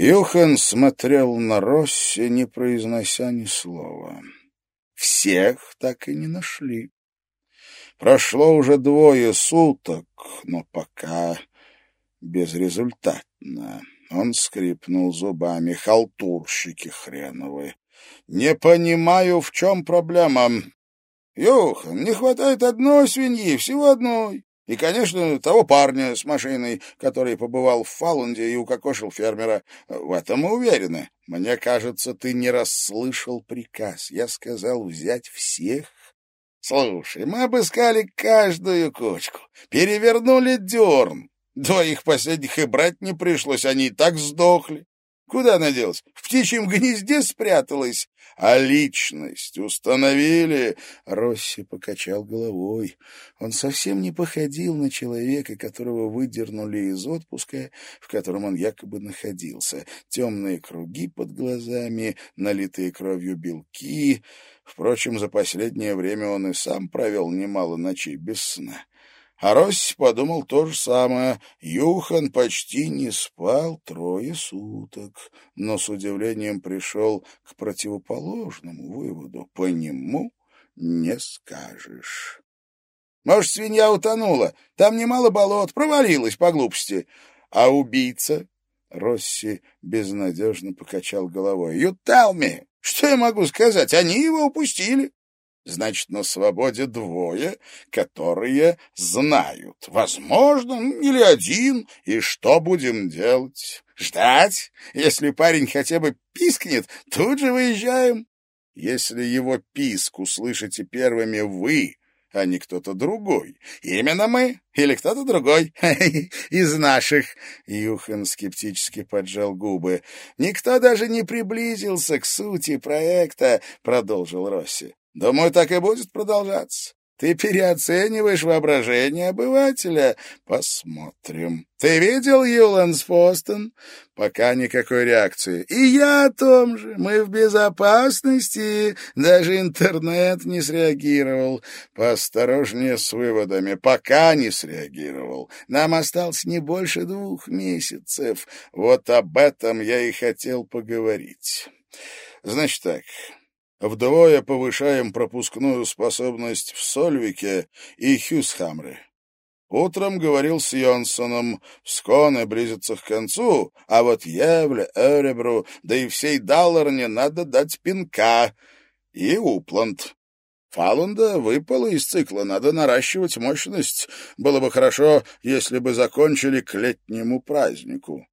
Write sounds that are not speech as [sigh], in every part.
Юхан смотрел на Росси, не произнося ни слова. Всех так и не нашли. Прошло уже двое суток, но пока безрезультатно. Он скрипнул зубами. Халтурщики хреновы. Не понимаю, в чем проблема. Юхан, не хватает одной свиньи, всего одной. И, конечно, того парня с машиной, который побывал в Фалунде и укокошил фермера. В этом мы уверены. Мне кажется, ты не расслышал приказ. Я сказал взять всех Слушай, мы обыскали каждую кучку, перевернули дерн. Двоих последних и брать не пришлось, они и так сдохли. Куда она делась? В птичьем гнезде спряталась. А личность установили. Росси покачал головой. Он совсем не походил на человека, которого выдернули из отпуска, в котором он якобы находился. Темные круги под глазами, налитые кровью белки. Впрочем, за последнее время он и сам провел немало ночей без сна. А Росс подумал то же самое. Юхан почти не спал трое суток, но с удивлением пришел к противоположному выводу. По нему не скажешь. Может, свинья утонула? Там немало болот, провалилась по глупости. А убийца? Росси безнадежно покачал головой. «Юталми! Что я могу сказать? Они его упустили. Значит, на свободе двое, которые знают. Возможно, или один. И что будем делать? Ждать? Если парень хотя бы пискнет, тут же выезжаем. Если его писк услышите первыми вы, а не кто-то другой. Именно мы или кто-то другой [laughs] из наших. Юхан скептически поджал губы. Никто даже не приблизился к сути проекта, продолжил Росси. Думаю, так и будет продолжаться. Ты переоцениваешь воображение обывателя. Посмотрим. Ты видел Юланс Фостон? Пока никакой реакции. И я о том же. Мы в безопасности. Даже интернет не среагировал. Поосторожнее с выводами. Пока не среагировал. Нам осталось не больше двух месяцев. Вот об этом я и хотел поговорить. Значит так, Вдвое повышаем пропускную способность в Сольвике и Хьюсхамре. Утром говорил с Йонсоном, Сконе близится к концу, а вот Евле, Эребру, да и всей Далларне надо дать пинка. И Упланд. Фалунда выпала из цикла, надо наращивать мощность. Было бы хорошо, если бы закончили к летнему празднику.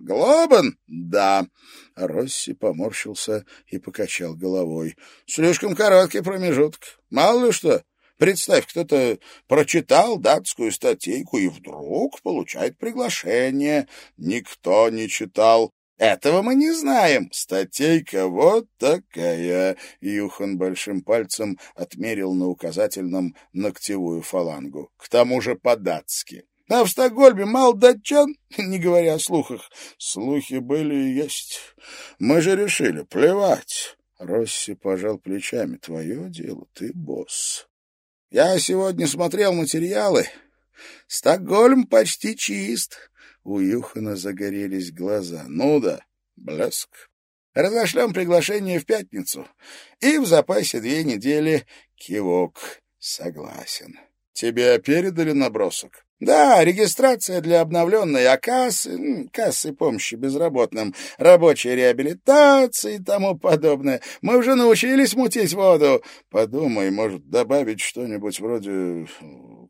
Глобан? Да. Росси поморщился и покачал головой. Слишком короткий промежуток. Мало ли что. Представь, кто-то прочитал датскую статейку и вдруг получает приглашение. Никто не читал. Этого мы не знаем. Статейка вот такая. Юхан большим пальцем отмерил на указательном ногтевую фалангу. К тому же по-датски. А в Стокгольме мало датчан, [laughs] не говоря о слухах. Слухи были и есть. Мы же решили, плевать. Росси пожал плечами. Твое дело, ты босс. Я сегодня смотрел материалы. Стокгольм почти чист. У Юхана загорелись глаза. Ну да, блеск. Разошлем приглашение в пятницу. И в запасе две недели кивок. Согласен. Тебе передали набросок? Да, регистрация для обновленной а кассы, кассы помощи безработным, рабочей реабилитации и тому подобное. Мы уже научились мутить воду. Подумай, может, добавить что-нибудь вроде э,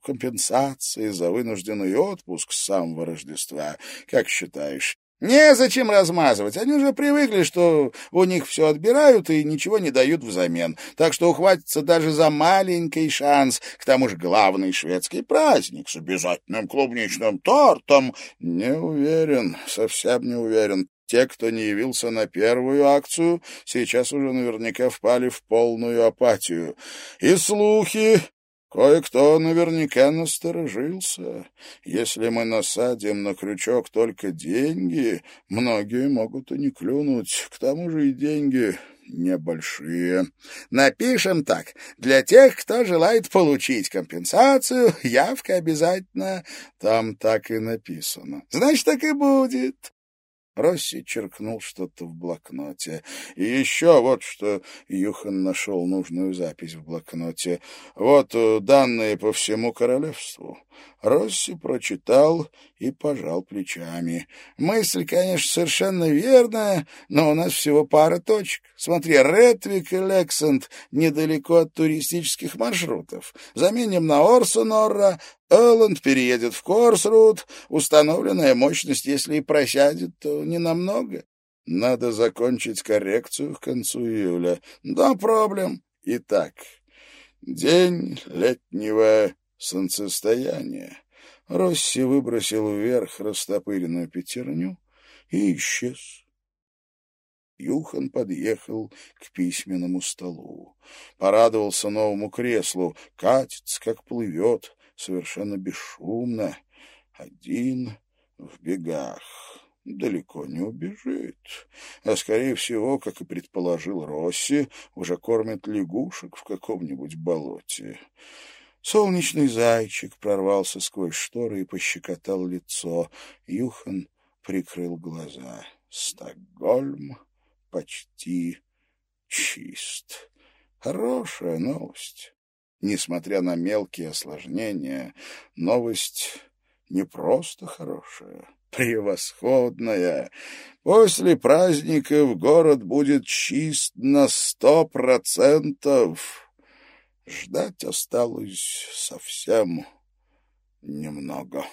компенсации за вынужденный отпуск с самого Рождества. Как считаешь? Незачем размазывать. Они уже привыкли, что у них все отбирают и ничего не дают взамен. Так что ухватится даже за маленький шанс. К тому же главный шведский праздник с обязательным клубничным тортом. Не уверен, совсем не уверен. Те, кто не явился на первую акцию, сейчас уже наверняка впали в полную апатию. И слухи Кое-кто наверняка насторожился. Если мы насадим на крючок только деньги, многие могут и не клюнуть. К тому же и деньги небольшие. Напишем так. Для тех, кто желает получить компенсацию, явка обязательно. Там так и написано. Значит, так и будет. Росси черкнул что-то в блокноте. И еще вот что Юхан нашел нужную запись в блокноте. Вот э, данные по всему королевству. Росси прочитал и пожал плечами. Мысль, конечно, совершенно верная, но у нас всего пара точек. Смотри, Ретвик и Лександ недалеко от туристических маршрутов. Заменим на Орсонорра, Элленд переедет в Корсрут, установленная мощность, если и просядет, то ненамного. Надо закончить коррекцию к концу июля. Да, проблем. Итак, день летнего солнцестояния. Росси выбросил вверх растопыренную пятерню и исчез. Юхан подъехал к письменному столу. Порадовался новому креслу. Катится, как плывет совершенно бесшумно, один в бегах. Далеко не убежит, а, скорее всего, как и предположил Росси, уже кормит лягушек в каком-нибудь болоте. Солнечный зайчик прорвался сквозь шторы и пощекотал лицо. Юхан прикрыл глаза. Стокгольм почти чист. Хорошая новость. Несмотря на мелкие осложнения, новость не просто хорошая, [laughs] превосходная. После праздников город будет чист на сто процентов. Ждать осталось совсем немного.